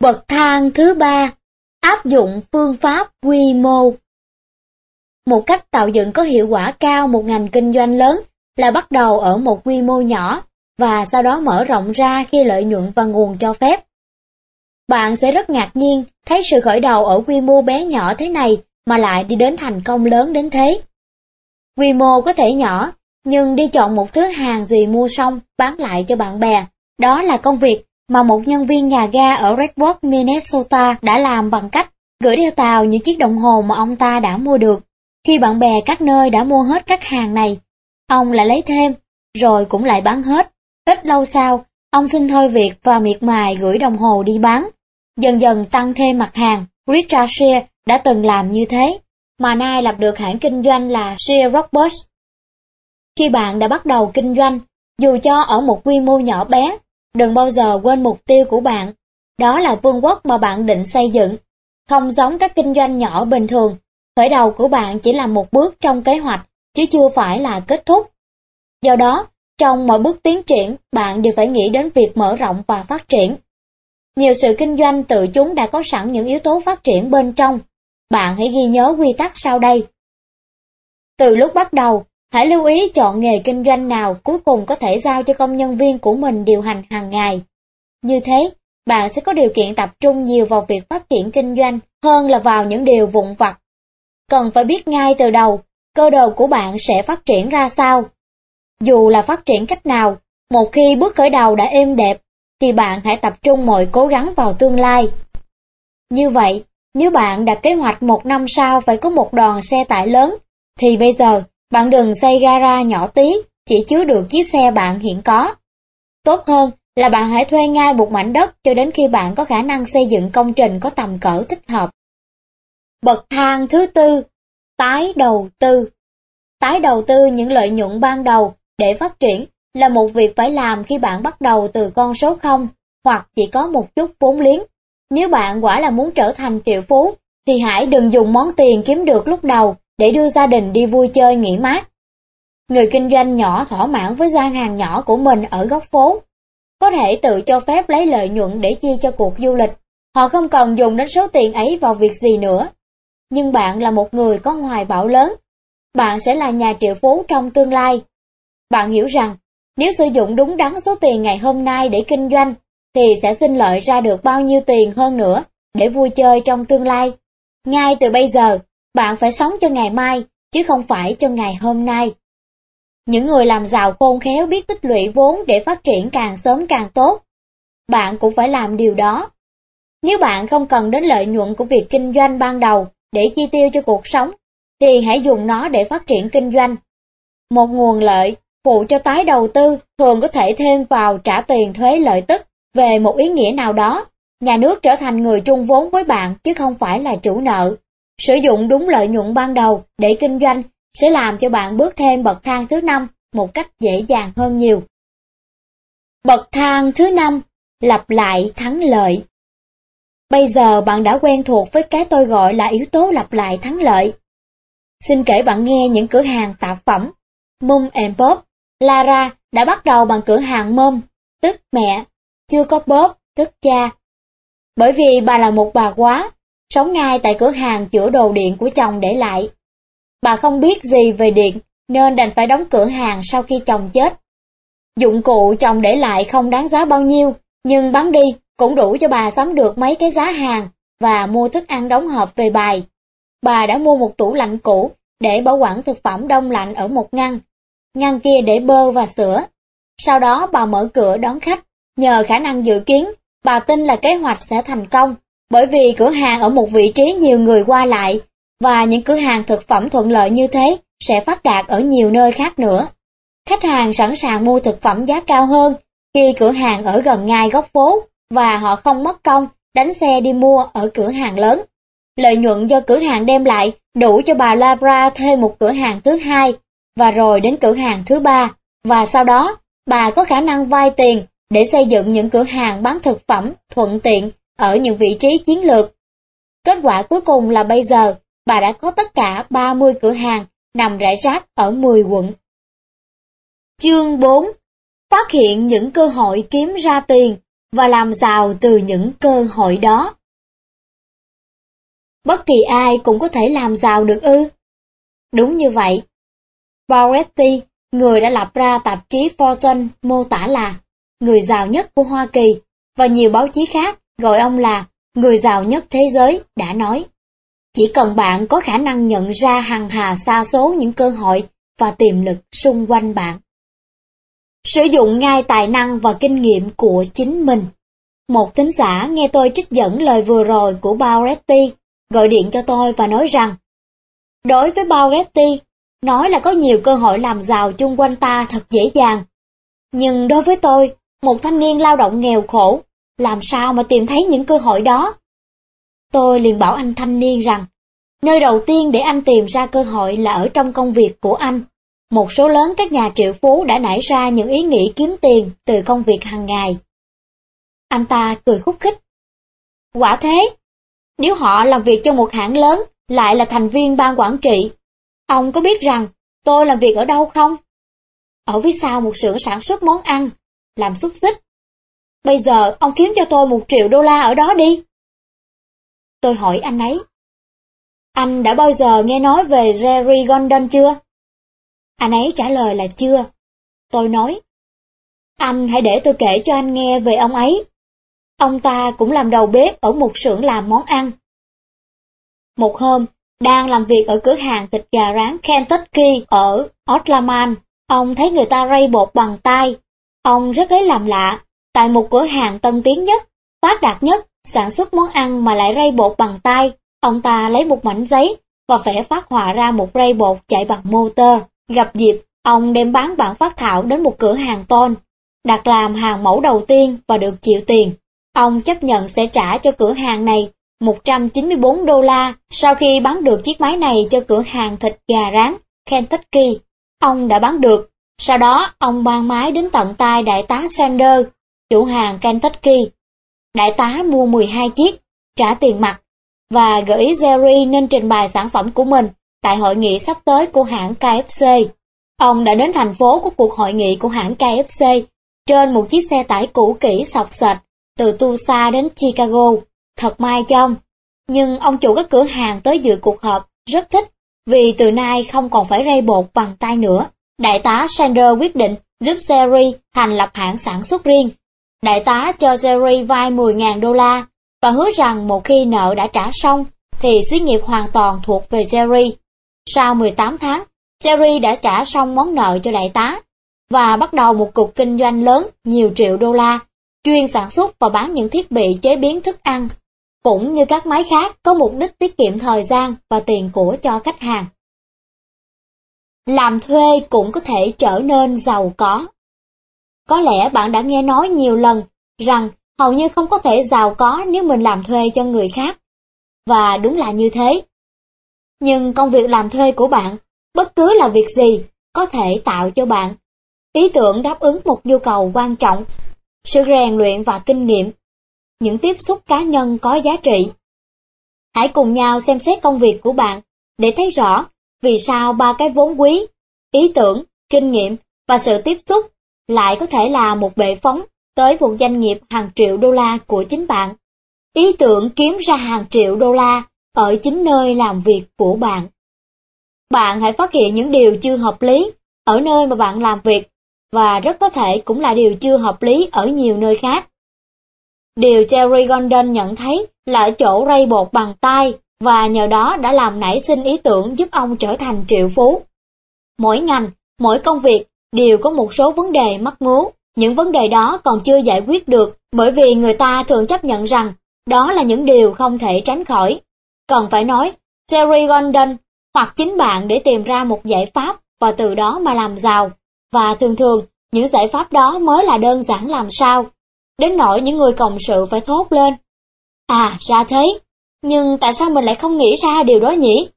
Bậc thang thứ ba, áp dụng phương pháp quy mô. Một cách tạo dựng có hiệu quả cao một ngành kinh doanh lớn là bắt đầu ở một quy mô nhỏ và sau đó mở rộng ra khi lợi nhuận và nguồn cho phép. Bạn sẽ rất ngạc nhiên thấy sự khởi đầu ở quy mô bé nhỏ thế này mà lại đi đến thành công lớn đến thế. Quy mô có thể nhỏ, nhưng đi chọn một thứ hàng gì mua xong bán lại cho bạn bè, đó là công việc mà một nhân viên nhà ga ở Redwood, Minnesota đã làm bằng cách gửi theo tàu những chiếc đồng hồ mà ông ta đã mua được. Khi bạn bè các nơi đã mua hết các hàng này, ông lại lấy thêm, rồi cũng lại bán hết. Ít lâu sau, ông xin thôi việc và miệt mài gửi đồng hồ đi bán. Dần dần tăng thêm mặt hàng, Richard Shear đã từng làm như thế, mà nay lập được hãng kinh doanh là Shear Roberts. Khi bạn đã bắt đầu kinh doanh, dù cho ở một quy mô nhỏ bé, đừng bao giờ quên mục tiêu của bạn. Đó là vương quốc mà bạn định xây dựng. Không giống các kinh doanh nhỏ bình thường, khởi đầu của bạn chỉ là một bước trong kế hoạch, chứ chưa phải là kết thúc. Do đó, trong mọi bước tiến triển, bạn đều phải nghĩ đến việc mở rộng và phát triển. Nhiều sự kinh doanh tự chúng đã có sẵn những yếu tố phát triển bên trong. Bạn hãy ghi nhớ quy tắc sau đây. Từ lúc bắt đầu, hãy lưu ý chọn nghề kinh doanh nào cuối cùng có thể giao cho công nhân viên của mình điều hành hàng ngày. Như thế, bạn sẽ có điều kiện tập trung nhiều vào việc phát triển kinh doanh hơn là vào những điều vụn vặt. Cần phải biết ngay từ đầu, cơ đồ của bạn sẽ phát triển ra sao. Dù là phát triển cách nào, một khi bước khởi đầu đã êm đẹp, thì bạn hãy tập trung mọi cố gắng vào tương lai. Như vậy, nếu bạn đặt kế hoạch một năm sau phải có một đoàn xe tải lớn, thì bây giờ bạn đừng xây gara nhỏ tí, chỉ chứa được chiếc xe bạn hiện có. Tốt hơn là bạn hãy thuê ngay một mảnh đất cho đến khi bạn có khả năng xây dựng công trình có tầm cỡ thích hợp. Bậc thang thứ tư, tái đầu tư. Tái đầu tư những lợi nhuận ban đầu để phát triển là một việc phải làm khi bạn bắt đầu từ con số 0 hoặc chỉ có một chút vốn liếng. Nếu bạn quả là muốn trở thành triệu phú, thì hãy đừng dùng món tiền kiếm được lúc đầu để đưa gia đình đi vui chơi nghỉ mát. Người kinh doanh nhỏ thỏa mãn với gian hàng nhỏ của mình ở góc phố. Có thể tự cho phép lấy lợi nhuận để chi cho cuộc du lịch. Họ không cần dùng đến số tiền ấy vào việc gì nữa. Nhưng bạn là một người có hoài bão lớn. Bạn sẽ là nhà triệu phú trong tương lai. Bạn hiểu rằng, nếu sử dụng đúng đắn số tiền ngày hôm nay để kinh doanh, thì sẽ sinh lợi ra được bao nhiêu tiền hơn nữa để vui chơi trong tương lai. Ngay từ bây giờ, bạn phải sống cho ngày mai, chứ không phải cho ngày hôm nay. Những người làm giàu khôn khéo biết tích lũy vốn để phát triển càng sớm càng tốt. Bạn cũng phải làm điều đó. Nếu bạn không cần đến lợi nhuận của việc kinh doanh ban đầu để chi tiêu cho cuộc sống, thì hãy dùng nó để phát triển kinh doanh. Một nguồn lợi phụ cho tái đầu tư thường có thể thêm vào trả tiền thuế lợi tức về một ý nghĩa nào đó. Nhà nước trở thành người chung vốn với bạn chứ không phải là chủ nợ. Sử dụng đúng lợi nhuận ban đầu để kinh doanh sẽ làm cho bạn bước thêm bậc thang thứ năm một cách dễ dàng hơn nhiều. Bậc thang thứ năm lặp lại thắng lợi. Bây giờ bạn đã quen thuộc với cái tôi gọi là yếu tố lặp lại thắng lợi. Xin kể bạn nghe những cửa hàng tạp phẩm. Mum and bob Lara đã bắt đầu bằng cửa hàng Mum, tức mẹ, chưa có Bob, tức cha. Bởi vì bà là một bà quá, sống ngay tại cửa hàng chữa đồ điện của chồng để lại. Bà không biết gì về điện, nên đành phải đóng cửa hàng sau khi chồng chết. Dụng cụ chồng để lại không đáng giá bao nhiêu, nhưng bán đi cũng đủ cho bà sắm được mấy cái giá hàng và mua thức ăn đóng hộp về bài. Bà đã mua một tủ lạnh cũ để bảo quản thực phẩm đông lạnh ở một ngăn. Ngăn kia để bơ và sữa. Sau đó bà mở cửa đón khách. Nhờ khả năng dự kiến, bà tin là kế hoạch sẽ thành công, bởi vì cửa hàng ở một vị trí nhiều người qua lại, và những cửa hàng thực phẩm thuận lợi như thế sẽ phát đạt ở nhiều nơi khác nữa. Khách hàng sẵn sàng mua thực phẩm giá cao hơn khi cửa hàng ở gần ngay góc phố và họ không mất công đánh xe đi mua ở cửa hàng lớn. Lợi nhuận do cửa hàng đem lại đủ cho bà Labra thuê một cửa hàng thứ hai và rồi đến cửa hàng thứ ba và sau đó bà có khả năng vay tiền để xây dựng những cửa hàng bán thực phẩm thuận tiện ở những vị trí chiến lược. Kết quả cuối cùng là bây giờ bà đã có tất cả 30 cửa hàng nằm rải rác ở 10 quận. Chương 4 Phát hiện những cơ hội kiếm ra tiền và làm giàu từ những cơ hội đó. Bất kỳ ai cũng có thể làm giàu được ư? Đúng như vậy. Barretti, người đã lập ra tạp chí Fortune mô tả là người giàu nhất của Hoa Kỳ và nhiều báo chí khác gọi ông là người giàu nhất thế giới đã nói. Chỉ cần bạn có khả năng nhận ra hằng hà xa số những cơ hội và tiềm lực xung quanh bạn. Sử dụng ngay tài năng và kinh nghiệm của chính mình. Một tín giả nghe tôi trích dẫn lời vừa rồi của Bauretti, gọi điện cho tôi và nói rằng Đối với Bauretti, nói là có nhiều cơ hội làm giàu chung quanh ta thật dễ dàng. Nhưng đối với tôi, một thanh niên lao động nghèo khổ, làm sao mà tìm thấy những cơ hội đó? Tôi liền bảo anh thanh niên rằng, nơi đầu tiên để anh tìm ra cơ hội là ở trong công việc của anh. Một số lớn các nhà triệu phú đã nảy ra những ý nghĩ kiếm tiền từ công việc hàng ngày. Anh ta cười khúc khích. Quả thế, nếu họ làm việc cho một hãng lớn, lại là thành viên ban quản trị, ông có biết rằng tôi làm việc ở đâu không? Ở phía sau một xưởng sản xuất món ăn, làm xúc xích. Bây giờ ông kiếm cho tôi một triệu đô la ở đó đi. Tôi hỏi anh ấy. Anh đã bao giờ nghe nói về Jerry Gordon chưa? Anh ấy trả lời là chưa. Tôi nói. Anh hãy để tôi kể cho anh nghe về ông ấy. Ông ta cũng làm đầu bếp ở một xưởng làm món ăn. Một hôm, đang làm việc ở cửa hàng thịt gà rán Kentucky ở Otlaman, ông thấy người ta rây bột bằng tay. Ông rất lấy làm lạ, tại một cửa hàng tân tiến nhất, phát đạt nhất, sản xuất món ăn mà lại rây bột bằng tay. Ông ta lấy một mảnh giấy và vẽ phát họa ra một rây bột chạy bằng motor. Gặp dịp, ông đem bán bản phát thảo đến một cửa hàng tôn, đặt làm hàng mẫu đầu tiên và được chịu tiền. Ông chấp nhận sẽ trả cho cửa hàng này 194 đô la sau khi bán được chiếc máy này cho cửa hàng thịt gà rán Kentucky. Ông đã bán được. Sau đó, ông ban máy đến tận tay đại tá Sanders, chủ hàng Kentucky. Đại tá mua 12 chiếc, trả tiền mặt, và gợi ý Jerry nên trình bày sản phẩm của mình tại hội nghị sắp tới của hãng KFC. Ông đã đến thành phố của cuộc hội nghị của hãng KFC trên một chiếc xe tải cũ kỹ sọc sệt từ Tulsa đến Chicago. Thật may cho ông. Nhưng ông chủ các cửa hàng tới dự cuộc họp rất thích vì từ nay không còn phải rây bột bằng tay nữa. Đại tá Sander quyết định giúp Jerry thành lập hãng sản xuất riêng. Đại tá cho Jerry vay 10.000 đô la và hứa rằng một khi nợ đã trả xong thì xí nghiệp hoàn toàn thuộc về Jerry. Sau 18 tháng, Jerry đã trả xong món nợ cho đại tá và bắt đầu một cuộc kinh doanh lớn nhiều triệu đô la, chuyên sản xuất và bán những thiết bị chế biến thức ăn. Cũng như các máy khác có mục đích tiết kiệm thời gian và tiền của cho khách hàng. Làm thuê cũng có thể trở nên giàu có. Có lẽ bạn đã nghe nói nhiều lần rằng hầu như không có thể giàu có nếu mình làm thuê cho người khác. Và đúng là như thế. Nhưng công việc làm thuê của bạn, bất cứ là việc gì, có thể tạo cho bạn ý tưởng đáp ứng một nhu cầu quan trọng, sự rèn luyện và kinh nghiệm, những tiếp xúc cá nhân có giá trị. Hãy cùng nhau xem xét công việc của bạn để thấy rõ vì sao ba cái vốn quý, ý tưởng, kinh nghiệm và sự tiếp xúc lại có thể là một bệ phóng tới một doanh nghiệp hàng triệu đô la của chính bạn. Ý tưởng kiếm ra hàng triệu đô la ở chính nơi làm việc của bạn. Bạn hãy phát hiện những điều chưa hợp lý ở nơi mà bạn làm việc và rất có thể cũng là điều chưa hợp lý ở nhiều nơi khác. Điều Jerry Gordon nhận thấy là ở chỗ rây bột bằng tay và nhờ đó đã làm nảy sinh ý tưởng giúp ông trở thành triệu phú. Mỗi ngành, mỗi công việc đều có một số vấn đề mắc ngố. Những vấn đề đó còn chưa giải quyết được bởi vì người ta thường chấp nhận rằng đó là những điều không thể tránh khỏi. Cần phải nói, Jerry Gordon hoặc chính bạn để tìm ra một giải pháp và từ đó mà làm giàu. Và thường thường, những giải pháp đó mới là đơn giản làm sao. Đến nỗi những người cộng sự phải thốt lên. À, ra thế. Nhưng tại sao mình lại không nghĩ ra điều đó nhỉ?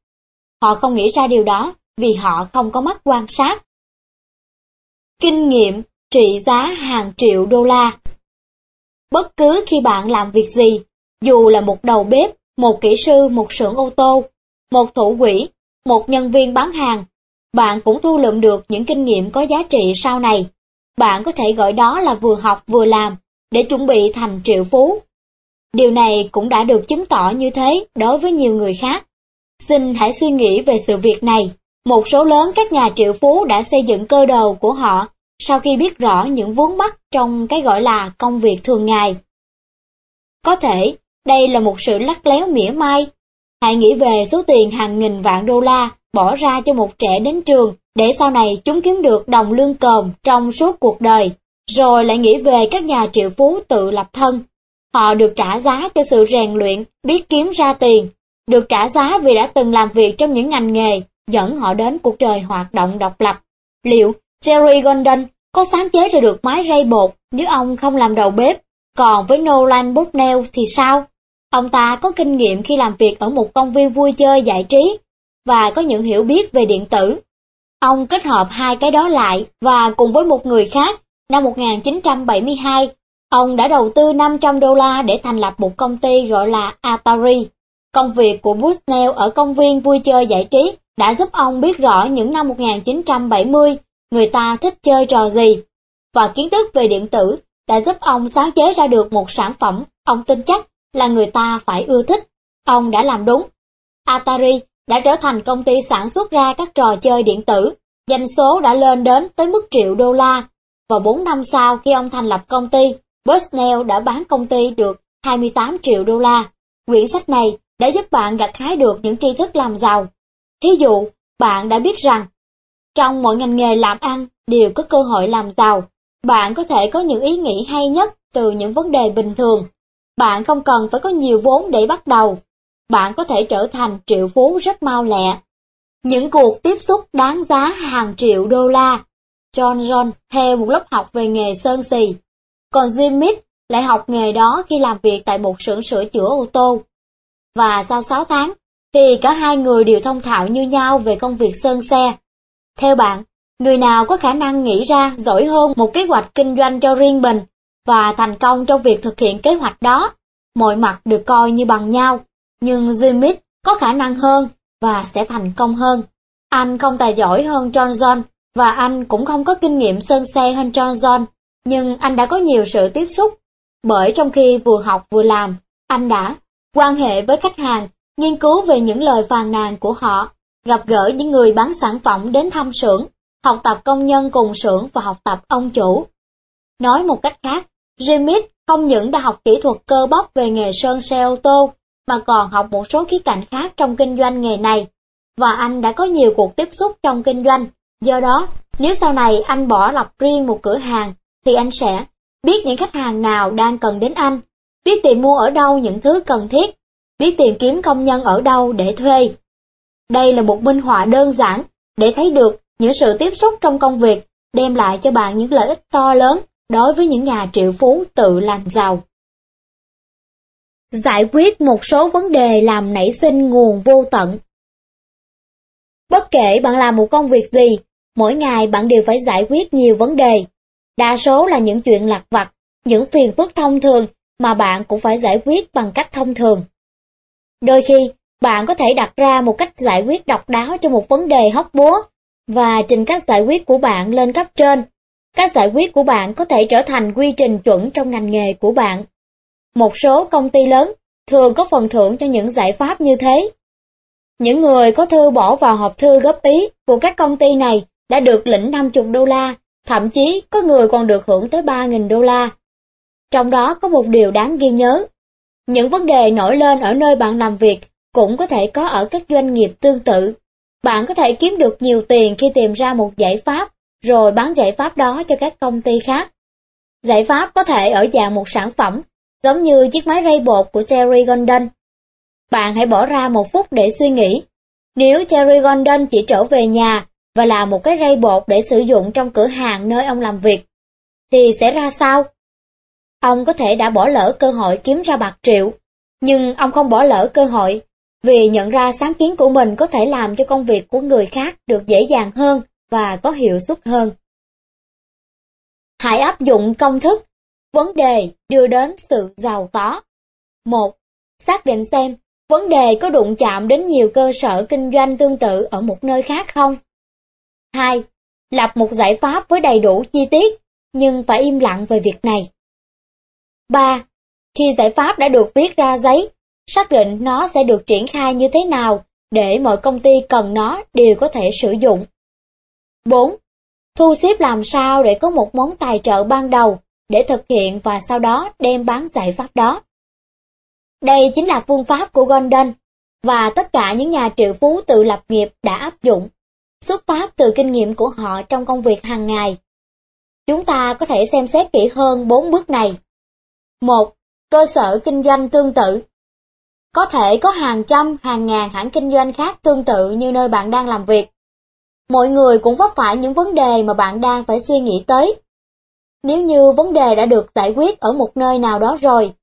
Họ không nghĩ ra điều đó vì họ không có mắt quan sát. Kinh nghiệm trị giá hàng triệu đô la. Bất cứ khi bạn làm việc gì, dù là một đầu bếp, một kỹ sư một xưởng ô tô, một thủ quỹ, một nhân viên bán hàng, bạn cũng thu lượm được những kinh nghiệm có giá trị sau này. Bạn có thể gọi đó là vừa học vừa làm, để chuẩn bị thành triệu phú. Điều này cũng đã được chứng tỏ như thế đối với nhiều người khác. Xin hãy suy nghĩ về sự việc này. Một số lớn các nhà triệu phú đã xây dựng cơ đồ của họ sau khi biết rõ những vướng mắc trong cái gọi là công việc thường ngày. Có thể, đây là một sự lắc léo mỉa mai. Hãy nghĩ về số tiền hàng nghìn vạn đô la bỏ ra cho một trẻ đến trường để sau này chúng kiếm được đồng lương còm trong suốt cuộc đời, rồi lại nghĩ về các nhà triệu phú tự lập thân. Họ được trả giá cho sự rèn luyện, biết kiếm ra tiền, được trả giá vì đã từng làm việc trong những ngành nghề dẫn họ đến cuộc đời hoạt động độc lập. Liệu Jerry Golden có sáng chế ra được máy rây bột nếu ông không làm đầu bếp? Còn với Nolan Bushnell thì sao? Ông ta có kinh nghiệm khi làm việc ở một công viên vui chơi giải trí và có những hiểu biết về điện tử. Ông kết hợp hai cái đó lại và cùng với một người khác, năm 1972, ông đã đầu tư 500 đô la để thành lập một công ty gọi là Atari. Công việc của Bushnell ở công viên vui chơi giải trí đã giúp ông biết rõ những năm 1970 người ta thích chơi trò gì, và kiến thức về điện tử đã giúp ông sáng chế ra được một sản phẩm ông tin chắc là người ta phải ưa thích. Ông đã làm đúng. Atari đã trở thành công ty sản xuất ra các trò chơi điện tử, doanh số đã lên đến tới mức triệu đô la. Và 4 năm sau khi ông thành lập công ty, Bushnell đã bán công ty được 28 triệu đô la. Quyển sách này đã giúp bạn gặt hái được những tri thức làm giàu. Thí dụ, bạn đã biết rằng, trong mọi ngành nghề làm ăn đều có cơ hội làm giàu. Bạn có thể có những ý nghĩ hay nhất từ những vấn đề bình thường. Bạn không cần phải có nhiều vốn để bắt đầu, bạn có thể trở thành triệu phú rất mau lẹ. Những cuộc tiếp xúc đáng giá hàng triệu đô la. John John theo một lớp học về nghề sơn xì, còn Jim Mead lại học nghề đó khi làm việc tại một xưởng sửa chữa ô tô. Và sau 6 tháng, thì cả hai người đều thông thạo như nhau về công việc sơn xe. Theo bạn, người nào có khả năng nghĩ ra giỏi hơn một kế hoạch kinh doanh cho riêng mình và thành công trong việc thực hiện kế hoạch đó, mọi mặt được coi như bằng nhau. Nhưng Jimmy có khả năng hơn và sẽ thành công hơn. Anh không tài giỏi hơn John John và anh cũng không có kinh nghiệm sơn xe hơn John John, nhưng anh đã có nhiều sự tiếp xúc. Bởi trong khi vừa học vừa làm, anh đã quan hệ với khách hàng, nghiên cứu về những lời phàn nàn của họ, gặp gỡ những người bán sản phẩm đến thăm xưởng, học tập công nhân cùng xưởng và học tập ông chủ. Nói một cách khác, Jimmy không những đã học kỹ thuật cơ bắp về nghề sơn xe ô tô, mà còn học một số khía cạnh khác trong kinh doanh nghề này. Và anh đã có nhiều cuộc tiếp xúc trong kinh doanh. Do đó, nếu sau này anh bỏ lập riêng một cửa hàng, thì anh sẽ biết những khách hàng nào đang cần đến anh, biết tìm mua ở đâu những thứ cần thiết, biết tìm kiếm công nhân ở đâu để thuê. Đây là một minh họa đơn giản để thấy được những sự tiếp xúc trong công việc đem lại cho bạn những lợi ích to lớn đối với những nhà triệu phú tự làm giàu. Giải quyết một số vấn đề làm nảy sinh nguồn vô tận. Bất kể bạn làm một công việc gì, mỗi ngày bạn đều phải giải quyết nhiều vấn đề. Đa số là những chuyện lặt vặt, những phiền phức thông thường mà bạn cũng phải giải quyết bằng cách thông thường. Đôi khi, bạn có thể đặt ra một cách giải quyết độc đáo cho một vấn đề hóc búa và trình cách giải quyết của bạn lên cấp trên. Cách giải quyết của bạn có thể trở thành quy trình chuẩn trong ngành nghề của bạn. Một số công ty lớn thường có phần thưởng cho những giải pháp như thế. Những người có thư bỏ vào hộp thư góp ý của các công ty này đã được lĩnh 50 đô la, thậm chí có người còn được hưởng tới 3.000 đô la. Trong đó có một điều đáng ghi nhớ. Những vấn đề nổi lên ở nơi bạn làm việc cũng có thể có ở các doanh nghiệp tương tự. Bạn có thể kiếm được nhiều tiền khi tìm ra một giải pháp, rồi bán giải pháp đó cho các công ty khác. Giải pháp có thể ở dạng một sản phẩm giống như chiếc máy rây bột của Terry Golden. Bạn hãy bỏ ra một phút để suy nghĩ. Nếu Terry Golden chỉ trở về nhà và làm một cái rây bột để sử dụng trong cửa hàng nơi ông làm việc, thì sẽ ra sao? Ông có thể đã bỏ lỡ cơ hội kiếm ra bạc triệu, nhưng ông không bỏ lỡ cơ hội vì nhận ra sáng kiến của mình có thể làm cho công việc của người khác được dễ dàng hơn và có hiệu suất hơn. Hãy áp dụng công thức Vấn đề đưa đến sự giàu có. 1. Xác định xem vấn đề có đụng chạm đến nhiều cơ sở kinh doanh tương tự ở một nơi khác không? 2. Lập một giải pháp với đầy đủ chi tiết, nhưng phải im lặng về việc này. 3. Khi giải pháp đã được viết ra giấy, xác định nó sẽ được triển khai như thế nào để mọi công ty cần nó đều có thể sử dụng. 4. Thu xếp làm sao để có một món tài trợ ban đầu để thực hiện và sau đó đem bán giải pháp đó. Đây chính là phương pháp của Golden và tất cả những nhà triệu phú tự lập nghiệp đã áp dụng, xuất phát từ kinh nghiệm của họ trong công việc hàng ngày. Chúng ta có thể xem xét kỹ hơn bốn bước này. 1. Cơ sở kinh doanh tương tự Có thể có hàng trăm, hàng ngàn hãng kinh doanh khác tương tự như nơi bạn đang làm việc. Mọi người cũng vấp phải những vấn đề mà bạn đang phải suy nghĩ tới. Nếu như vấn đề đã được giải quyết ở một nơi nào đó rồi,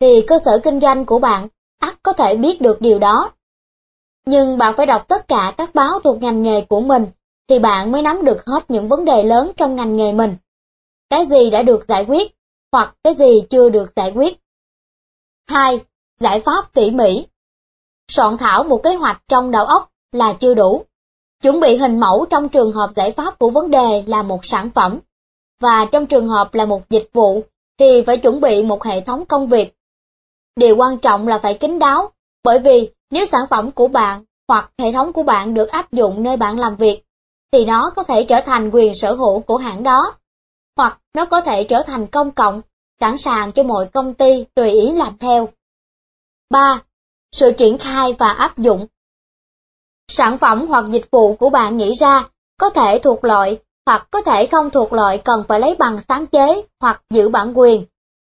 thì cơ sở kinh doanh của bạn ắt có thể biết được điều đó. Nhưng bạn phải đọc tất cả các báo thuộc ngành nghề của mình, thì bạn mới nắm được hết những vấn đề lớn trong ngành nghề mình. Cái gì đã được giải quyết, hoặc cái gì chưa được giải quyết. 2. Giải pháp tỉ mỉ Soạn thảo một kế hoạch trong đầu óc là chưa đủ. Chuẩn bị hình mẫu trong trường hợp giải pháp của vấn đề là một sản phẩm, và trong trường hợp là một dịch vụ thì phải chuẩn bị một hệ thống công việc. Điều quan trọng là phải kín đáo, bởi vì nếu sản phẩm của bạn hoặc hệ thống của bạn được áp dụng nơi bạn làm việc, thì nó có thể trở thành quyền sở hữu của hãng đó, hoặc nó có thể trở thành công cộng, sẵn sàng cho mọi công ty tùy ý làm theo. 3. Sự triển khai và áp dụng Sản phẩm hoặc dịch vụ của bạn nghĩ ra có thể thuộc loại hoặc có thể không thuộc loại cần phải lấy bằng sáng chế hoặc giữ bản quyền.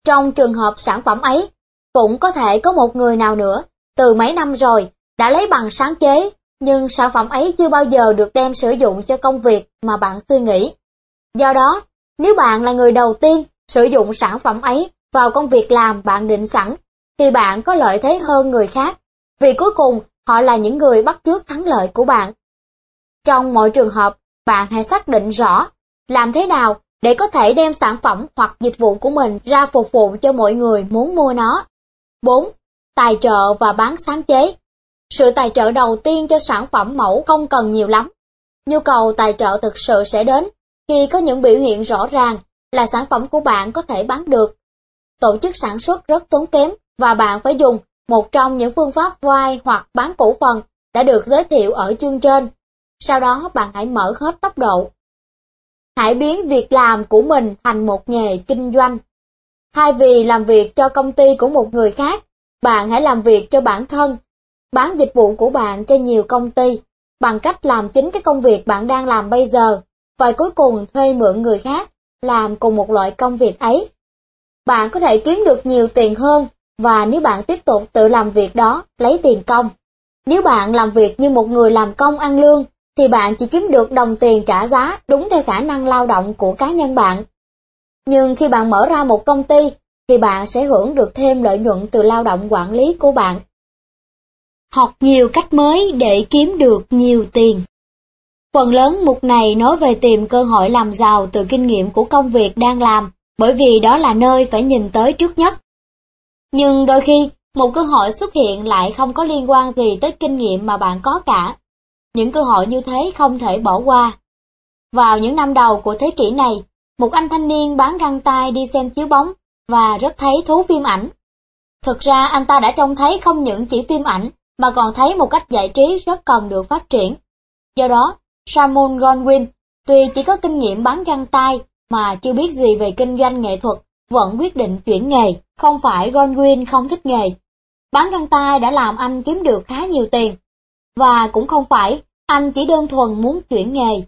Trong trường hợp sản phẩm ấy, cũng có thể có một người nào nữa, từ mấy năm rồi, đã lấy bằng sáng chế, nhưng sản phẩm ấy chưa bao giờ được đem sử dụng cho công việc mà bạn suy nghĩ. Do đó, nếu bạn là người đầu tiên sử dụng sản phẩm ấy vào công việc làm bạn định sẵn, thì bạn có lợi thế hơn người khác, vì cuối cùng họ là những người bắt chước thắng lợi của bạn. Trong mọi trường hợp, bạn hãy xác định rõ làm thế nào để có thể đem sản phẩm hoặc dịch vụ của mình ra phục vụ cho mọi người muốn mua nó. 4. Tài trợ và bán sáng chế Sự tài trợ đầu tiên cho sản phẩm mẫu không cần nhiều lắm. Nhu cầu tài trợ thực sự sẽ đến khi có những biểu hiện rõ ràng là sản phẩm của bạn có thể bán được. Tổ chức sản xuất rất tốn kém và bạn phải dùng một trong những phương pháp vay hoặc bán cổ phần đã được giới thiệu ở chương trên. Sau đó bạn hãy mở hết tốc độ. Hãy biến việc làm của mình thành một nghề kinh doanh. Thay vì làm việc cho công ty của một người khác, bạn hãy làm việc cho bản thân, bán dịch vụ của bạn cho nhiều công ty, bằng cách làm chính cái công việc bạn đang làm bây giờ, và cuối cùng thuê mượn người khác làm cùng một loại công việc ấy. Bạn có thể kiếm được nhiều tiền hơn và nếu bạn tiếp tục tự làm việc đó, lấy tiền công. Nếu bạn làm việc như một người làm công ăn lương, thì bạn chỉ kiếm được đồng tiền trả giá đúng theo khả năng lao động của cá nhân bạn. Nhưng khi bạn mở ra một công ty, thì bạn sẽ hưởng được thêm lợi nhuận từ lao động quản lý của bạn. Học nhiều cách mới để kiếm được nhiều tiền. Phần lớn mục này nói về tìm cơ hội làm giàu từ kinh nghiệm của công việc đang làm, bởi vì đó là nơi phải nhìn tới trước nhất. Nhưng đôi khi, một cơ hội xuất hiện lại không có liên quan gì tới kinh nghiệm mà bạn có cả. Những cơ hội như thế không thể bỏ qua. Vào những năm đầu của thế kỷ này, một anh thanh niên bán găng tay đi xem chiếu bóng và rất thấy thú phim ảnh. Thực ra anh ta đã trông thấy không những chỉ phim ảnh mà còn thấy một cách giải trí rất cần được phát triển. Do đó, Samuel Goldwyn tuy chỉ có kinh nghiệm bán găng tay mà chưa biết gì về kinh doanh nghệ thuật vẫn quyết định chuyển nghề, không phải Goldwyn không thích nghề. Bán găng tay đã làm anh kiếm được khá nhiều tiền, và cũng không phải anh chỉ đơn thuần muốn chuyển nghề.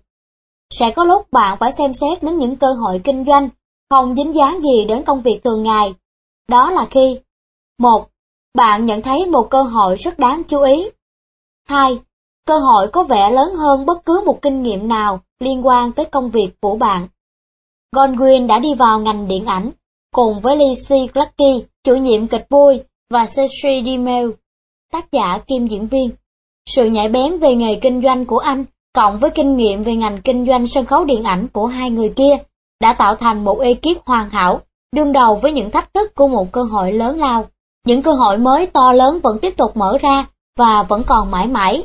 Sẽ có lúc bạn phải xem xét đến những cơ hội kinh doanh, không dính dáng gì đến công việc thường ngày. Đó là khi một Bạn nhận thấy một cơ hội rất đáng chú ý. 2. Cơ hội có vẻ lớn hơn bất cứ một kinh nghiệm nào liên quan tới công việc của bạn. Goldwyn đã đi vào ngành điện ảnh cùng với Lizzie Clarke, chủ nhiệm kịch vui, và Cecily DeMille, tác giả kim diễn viên. Sự nhạy bén về nghề kinh doanh của anh, cộng với kinh nghiệm về ngành kinh doanh sân khấu điện ảnh của hai người kia, đã tạo thành một ekip hoàn hảo, đương đầu với những thách thức của một cơ hội lớn lao. Những cơ hội mới to lớn vẫn tiếp tục mở ra và vẫn còn mãi mãi.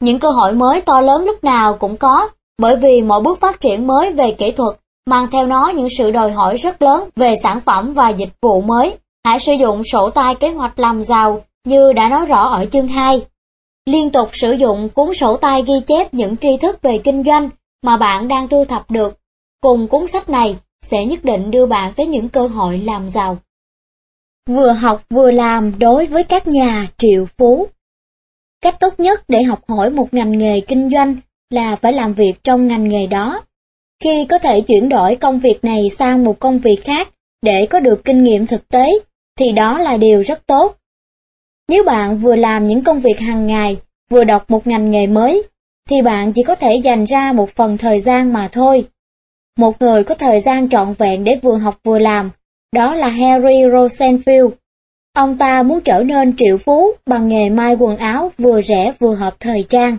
Những cơ hội mới to lớn lúc nào cũng có, bởi vì mỗi bước phát triển mới về kỹ thuật mang theo nó những sự đòi hỏi rất lớn về sản phẩm và dịch vụ mới. Hãy sử dụng sổ tay kế hoạch làm giàu như đã nói rõ ở chương 2. Liên tục sử dụng cuốn sổ tay ghi chép những tri thức về kinh doanh mà bạn đang thu thập được. Cùng cuốn sách này sẽ nhất định đưa bạn tới những cơ hội làm giàu. Vừa học vừa làm đối với các nhà triệu phú. Cách tốt nhất để học hỏi một ngành nghề kinh doanh là phải làm việc trong ngành nghề đó. Khi có thể chuyển đổi công việc này sang một công việc khác để có được kinh nghiệm thực tế, thì đó là điều rất tốt. Nếu bạn vừa làm những công việc hàng ngày, vừa đọc một ngành nghề mới, thì bạn chỉ có thể dành ra một phần thời gian mà thôi. Một người có thời gian trọn vẹn để vừa học vừa làm, đó là Harry Rosenfield. Ông ta muốn trở nên triệu phú bằng nghề may quần áo vừa rẻ vừa hợp thời trang.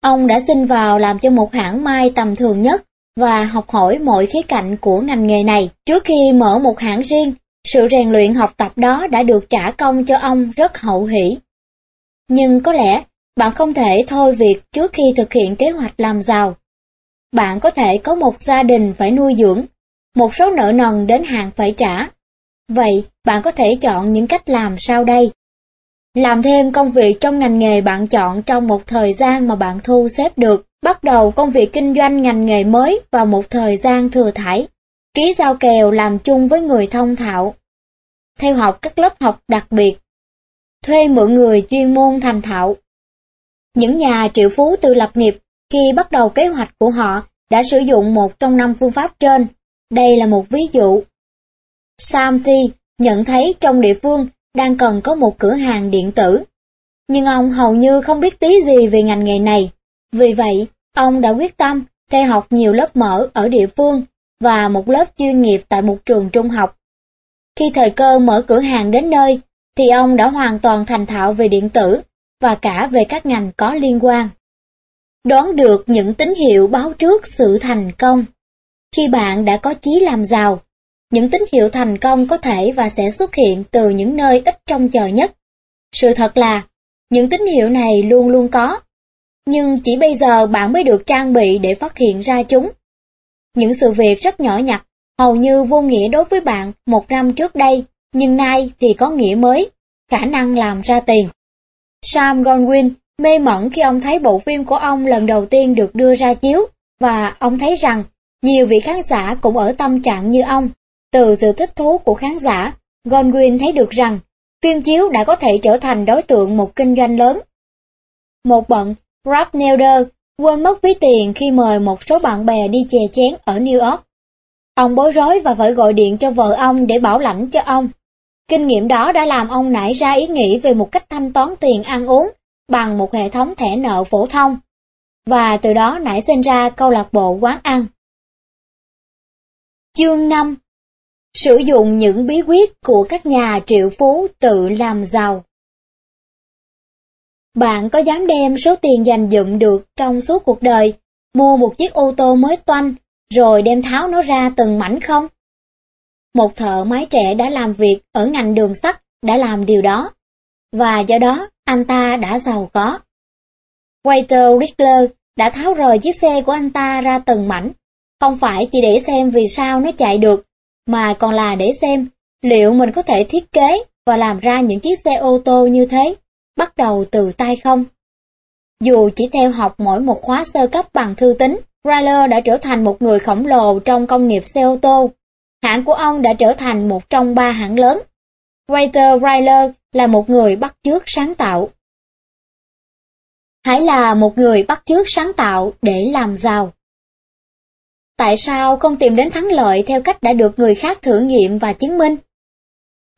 Ông đã xin vào làm cho một hãng may tầm thường nhất và học hỏi mọi khía cạnh của ngành nghề này. Trước khi mở một hãng riêng, sự rèn luyện học tập đó đã được trả công cho ông rất hậu hỷ. Nhưng có lẽ bạn không thể thôi việc trước khi thực hiện kế hoạch làm giàu. Bạn có thể có một gia đình phải nuôi dưỡng, một số nợ nần đến hạn phải trả. Vậy, bạn có thể chọn những cách làm sau đây. Làm thêm công việc trong ngành nghề bạn chọn trong một thời gian mà bạn thu xếp được. Bắt đầu công việc kinh doanh ngành nghề mới vào một thời gian thừa thải. Ký giao kèo làm chung với người thông thạo. Theo học các lớp học đặc biệt. Thuê mượn người chuyên môn thành thạo. Những nhà triệu phú tự lập nghiệp khi bắt đầu kế hoạch của họ đã sử dụng một trong năm phương pháp trên. Đây là một ví dụ. Sam nhận thấy trong địa phương đang cần có một cửa hàng điện tử. Nhưng ông hầu như không biết tí gì về ngành nghề này. Vì vậy, ông đã quyết tâm theo học nhiều lớp mở ở địa phương và một lớp chuyên nghiệp tại một trường trung học. Khi thời cơ mở cửa hàng đến nơi, thì ông đã hoàn toàn thành thạo về điện tử và cả về các ngành có liên quan. Đoán được những tín hiệu báo trước sự thành công. Khi bạn đã có chí làm giàu, những tín hiệu thành công có thể và sẽ xuất hiện từ những nơi ít trông chờ nhất. Sự thật là, những tín hiệu này luôn luôn có, nhưng chỉ bây giờ bạn mới được trang bị để phát hiện ra chúng. Những sự việc rất nhỏ nhặt, hầu như vô nghĩa đối với bạn một năm trước đây, nhưng nay thì có nghĩa mới, khả năng làm ra tiền. Sam Goldwyn mê mẩn khi ông thấy bộ phim của ông lần đầu tiên được đưa ra chiếu, và ông thấy rằng nhiều vị khán giả cũng ở tâm trạng như ông. Từ sự thích thú của khán giả, Goldwyn thấy được rằng phim chiếu đã có thể trở thành đối tượng một kinh doanh lớn. Một bận, Rob Nelder quên mất ví tiền khi mời một số bạn bè đi chè chén ở New York. Ông bối rối và phải gọi điện cho vợ ông để bảo lãnh cho ông. Kinh nghiệm đó đã làm ông nảy ra ý nghĩ về một cách thanh toán tiền ăn uống bằng một hệ thống thẻ nợ phổ thông. Và từ đó nảy sinh ra câu lạc bộ quán ăn. Chương 5 Sử dụng những bí quyết của các nhà triệu phú tự làm giàu Bạn có dám đem số tiền dành dụm được trong suốt cuộc đời, mua một chiếc ô tô mới toanh, rồi đem tháo nó ra từng mảnh không? Một thợ máy trẻ đã làm việc ở ngành đường sắt đã làm điều đó, và do đó anh ta đã giàu có. Walter Rickler đã tháo rời chiếc xe của anh ta ra từng mảnh, không phải chỉ để xem vì sao nó chạy được, mà còn là để xem liệu mình có thể thiết kế và làm ra những chiếc xe ô tô như thế, bắt đầu từ tay không. Dù chỉ theo học mỗi một khóa sơ cấp bằng thư tính, Ryler đã trở thành một người khổng lồ trong công nghiệp xe ô tô. Hãng của ông đã trở thành một trong ba hãng lớn. Walter Ryler là một người bắt chước sáng tạo. Hãy là một người bắt chước sáng tạo để làm giàu. Tại sao không tìm đến thắng lợi theo cách đã được người khác thử nghiệm và chứng minh?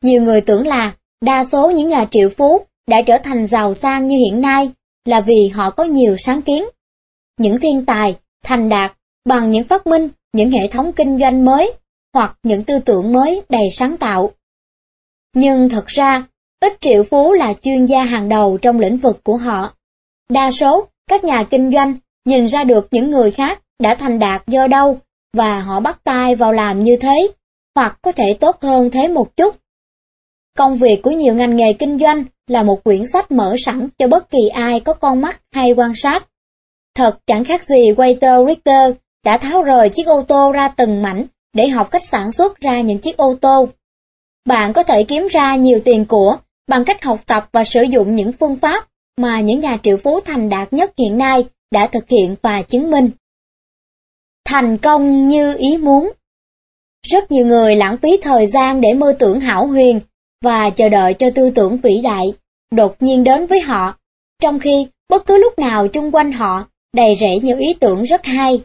Nhiều người tưởng là đa số những nhà triệu phú đã trở thành giàu sang như hiện nay là vì họ có nhiều sáng kiến. Những thiên tài, thành đạt bằng những phát minh, những hệ thống kinh doanh mới hoặc những tư tưởng mới đầy sáng tạo. Nhưng thật ra, ít triệu phú là chuyên gia hàng đầu trong lĩnh vực của họ. Đa số, các nhà kinh doanh nhìn ra được những người khác đã thành đạt do đâu và họ bắt tay vào làm như thế, hoặc có thể tốt hơn thế một chút. Công việc của nhiều ngành nghề kinh doanh là một quyển sách mở sẵn cho bất kỳ ai có con mắt hay quan sát. Thật chẳng khác gì Walter Richter đã tháo rời chiếc ô tô ra từng mảnh để học cách sản xuất ra những chiếc ô tô. Bạn có thể kiếm ra nhiều tiền của bằng cách học tập và sử dụng những phương pháp mà những nhà triệu phú thành đạt nhất hiện nay đã thực hiện và chứng minh. Thành công như ý muốn Rất nhiều người lãng phí thời gian để mơ tưởng hảo huyền và chờ đợi cho tư tưởng vĩ đại đột nhiên đến với họ, trong khi bất cứ lúc nào chung quanh họ đầy rẫy những ý tưởng rất hay.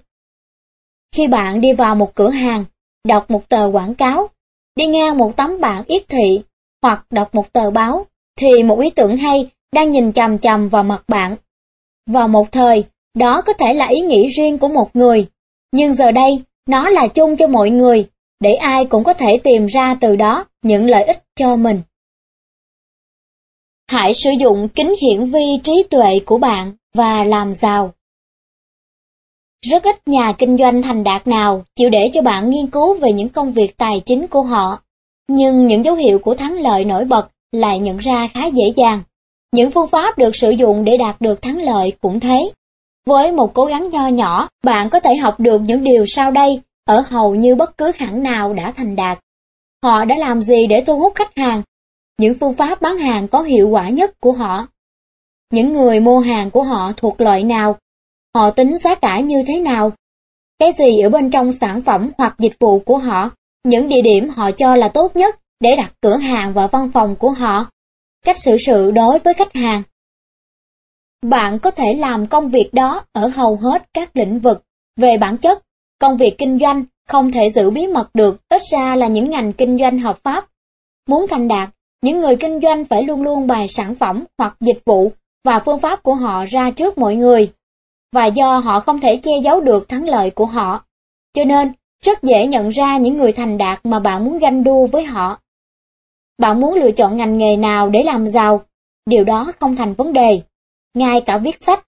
Khi bạn đi vào một cửa hàng, đọc một tờ quảng cáo, đi ngang một tấm bảng yết thị hoặc đọc một tờ báo, thì một ý tưởng hay đang nhìn chằm chằm vào mặt bạn. Vào một thời, đó có thể là ý nghĩ riêng của một người, nhưng giờ đây nó là chung cho mọi người, để ai cũng có thể tìm ra từ đó những lợi ích cho mình. Hãy sử dụng kính hiển vi trí tuệ của bạn và làm giàu. Rất ít nhà kinh doanh thành đạt nào chịu để cho bạn nghiên cứu về những công việc tài chính của họ, nhưng những dấu hiệu của thắng lợi nổi bật lại nhận ra khá dễ dàng. Những phương pháp được sử dụng để đạt được thắng lợi cũng thế. Với một cố gắng nho nhỏ, bạn có thể học được những điều sau đây ở hầu như bất cứ hãng nào đã thành đạt. Họ đã làm gì để thu hút khách hàng? Những phương pháp bán hàng có hiệu quả nhất của họ. Những người mua hàng của họ thuộc loại nào? Họ tính giá cả như thế nào? Cái gì ở bên trong sản phẩm hoặc dịch vụ của họ? Những địa điểm họ cho là tốt nhất để đặt cửa hàng và văn phòng của họ? Cách xử sự đối với khách hàng? Bạn có thể làm công việc đó ở hầu hết các lĩnh vực. Về bản chất, công việc kinh doanh không thể giữ bí mật được, ít ra là những ngành kinh doanh hợp pháp. Muốn thành đạt, những người kinh doanh phải luôn luôn bày sản phẩm hoặc dịch vụ và phương pháp của họ ra trước mọi người. Và do họ không thể che giấu được thắng lợi của họ, cho nên rất dễ nhận ra những người thành đạt mà bạn muốn ganh đua với họ. Bạn muốn lựa chọn ngành nghề nào để làm giàu, điều đó không thành vấn đề ngay cả viết sách.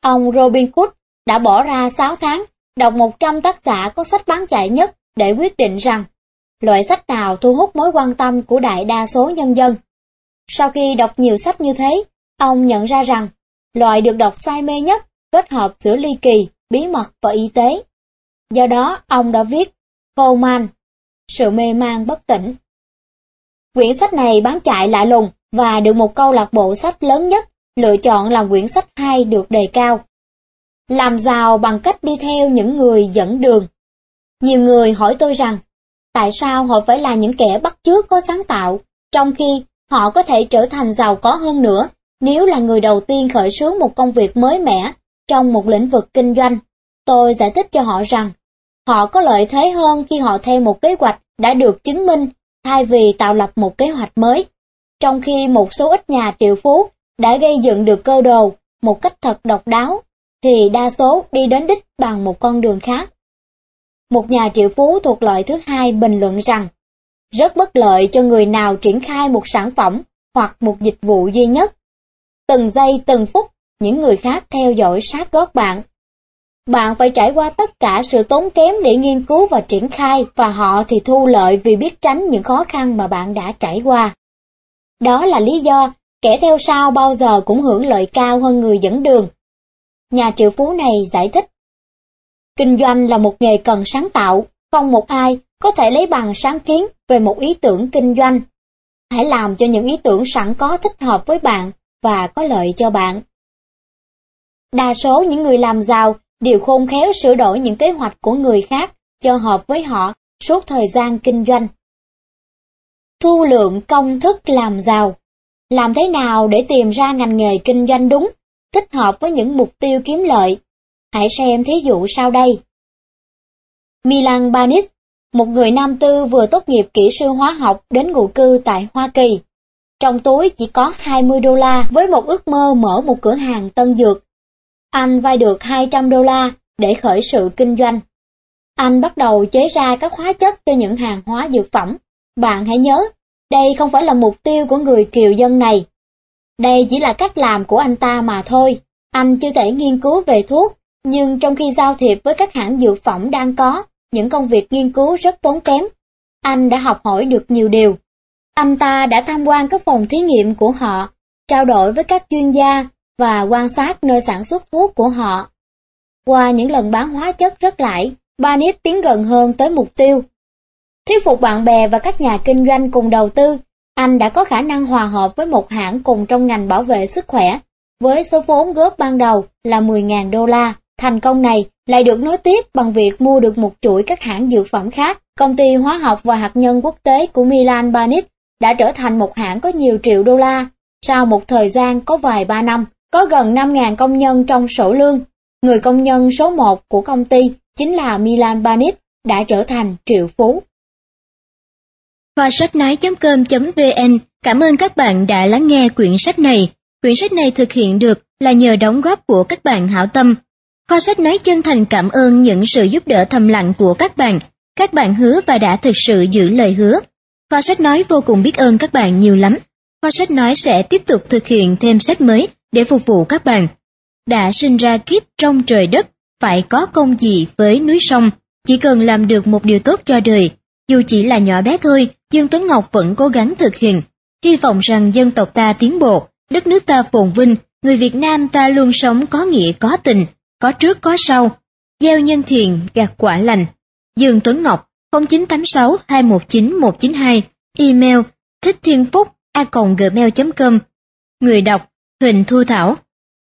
Ông Robin Cook đã bỏ ra 6 tháng đọc 100 tác giả có sách bán chạy nhất để quyết định rằng loại sách nào thu hút mối quan tâm của đại đa số nhân dân. Sau khi đọc nhiều sách như thế, ông nhận ra rằng loại được đọc say mê nhất kết hợp giữa ly kỳ, bí mật và y tế. Do đó, ông đã viết Coleman, Sự mê man bất tỉnh. Quyển sách này bán chạy lạ lùng và được một câu lạc bộ sách lớn nhất lựa chọn làm quyển sách hay được đề cao. Làm giàu bằng cách đi theo những người dẫn đường. Nhiều người hỏi tôi rằng, tại sao họ phải là những kẻ bắt chước có sáng tạo, trong khi họ có thể trở thành giàu có hơn nữa nếu là người đầu tiên khởi xướng một công việc mới mẻ trong một lĩnh vực kinh doanh. Tôi giải thích cho họ rằng, họ có lợi thế hơn khi họ theo một kế hoạch đã được chứng minh thay vì tạo lập một kế hoạch mới. Trong khi một số ít nhà triệu phú đã gây dựng được cơ đồ một cách thật độc đáo, thì đa số đi đến đích bằng một con đường khác. Một nhà triệu phú thuộc loại thứ hai bình luận rằng, rất bất lợi cho người nào triển khai một sản phẩm hoặc một dịch vụ duy nhất. Từng giây từng phút, những người khác theo dõi sát gót bạn. Bạn phải trải qua tất cả sự tốn kém để nghiên cứu và triển khai và họ thì thu lợi vì biết tránh những khó khăn mà bạn đã trải qua. Đó là lý do Kẻ theo sau bao giờ cũng hưởng lợi cao hơn người dẫn đường. Nhà triệu phú này giải thích. Kinh doanh là một nghề cần sáng tạo, không một ai có thể lấy bằng sáng kiến về một ý tưởng kinh doanh. Hãy làm cho những ý tưởng sẵn có thích hợp với bạn và có lợi cho bạn. Đa số những người làm giàu đều khôn khéo sửa đổi những kế hoạch của người khác cho hợp với họ suốt thời gian kinh doanh. Thu lượng công thức làm giàu làm thế nào để tìm ra ngành nghề kinh doanh đúng, thích hợp với những mục tiêu kiếm lợi? Hãy xem thí dụ sau đây. Milan Banis, một người nam tư vừa tốt nghiệp kỹ sư hóa học đến ngụ cư tại Hoa Kỳ. Trong túi chỉ có 20 đô la với một ước mơ mở một cửa hàng tân dược. Anh vay được 200 đô la để khởi sự kinh doanh. Anh bắt đầu chế ra các hóa chất cho những hàng hóa dược phẩm. Bạn hãy nhớ, đây không phải là mục tiêu của người kiều dân này. Đây chỉ là cách làm của anh ta mà thôi. Anh chưa thể nghiên cứu về thuốc, nhưng trong khi giao thiệp với các hãng dược phẩm đang có, những công việc nghiên cứu rất tốn kém. Anh đã học hỏi được nhiều điều. Anh ta đã tham quan các phòng thí nghiệm của họ, trao đổi với các chuyên gia và quan sát nơi sản xuất thuốc của họ. qua những lần bán hóa chất rất lãi, Barnett tiến gần hơn tới mục tiêu. Thuyết phục bạn bè và các nhà kinh doanh cùng đầu tư, anh đã có khả năng hòa hợp với một hãng cùng trong ngành bảo vệ sức khỏe, với số vốn góp ban đầu là 10.000 đô la. Thành công này lại được nối tiếp bằng việc mua được một chuỗi các hãng dược phẩm khác. Công ty hóa học và hạt nhân quốc tế của Milan Barnett đã trở thành một hãng có nhiều triệu đô la. Sau một thời gian có vài ba năm, có gần 5.000 công nhân trong sổ lương. Người công nhân số 1 của công ty chính là Milan Barnett đã trở thành triệu phú. Khoa sách nói.com.vn cảm ơn các bạn đã lắng nghe quyển sách này. Quyển sách này thực hiện được là nhờ đóng góp của các bạn hảo tâm. Kho sách nói chân thành cảm ơn những sự giúp đỡ thầm lặng của các bạn. Các bạn hứa và đã thực sự giữ lời hứa. Kho sách nói vô cùng biết ơn các bạn nhiều lắm. Kho sách nói sẽ tiếp tục thực hiện thêm sách mới để phục vụ các bạn. Đã sinh ra kiếp trong trời đất, phải có công gì với núi sông, chỉ cần làm được một điều tốt cho đời, dù chỉ là nhỏ bé thôi, Dương Tuấn Ngọc vẫn cố gắng thực hiện. Hy vọng rằng dân tộc ta tiến bộ, đất nước ta phồn vinh, người Việt Nam ta luôn sống có nghĩa có tình, có trước có sau, gieo nhân thiện gặt quả lành. Dương Tuấn Ngọc 0986 219 192, email thích thiên phúc a gmail.com Người đọc Huỳnh Thu Thảo